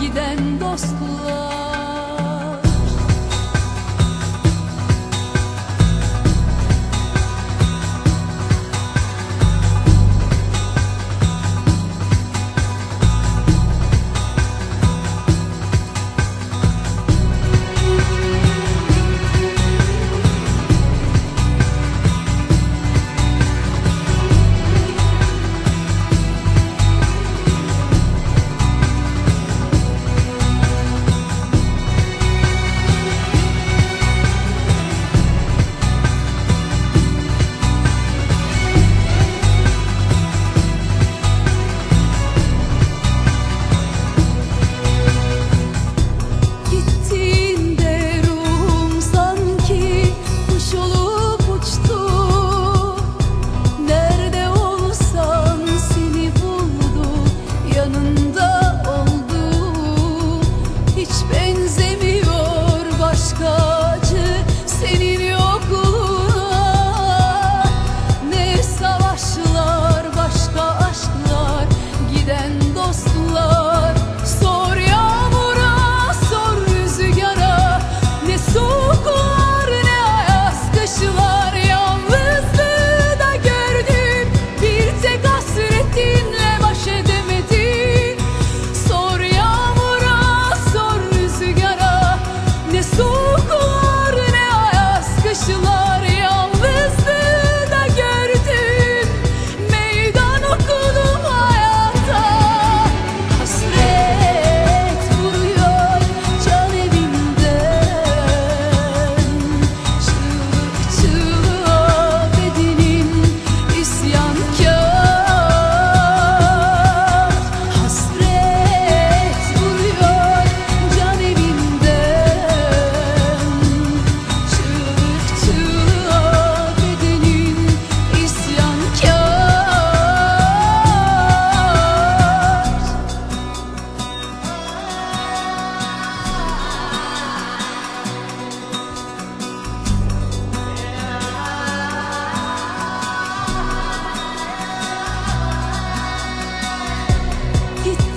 Giden dostlar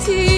empty